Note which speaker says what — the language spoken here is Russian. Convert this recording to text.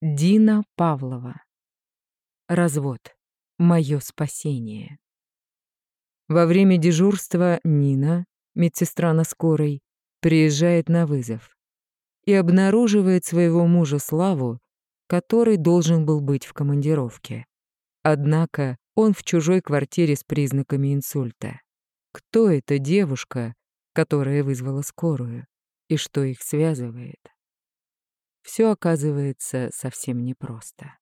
Speaker 1: Дина Павлова. Развод. Мое спасение. Во время дежурства Нина, медсестра на скорой, приезжает на вызов и обнаруживает своего мужа Славу, который должен был быть в командировке. Однако он в чужой квартире с признаками инсульта. Кто эта девушка, которая вызвала скорую, и что их связывает? Все оказывается совсем непросто.